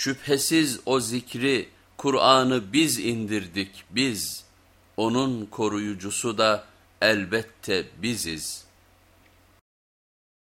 Şüphesiz o zikri, Kur'an'ı biz indirdik biz. Onun koruyucusu da elbette biziz.''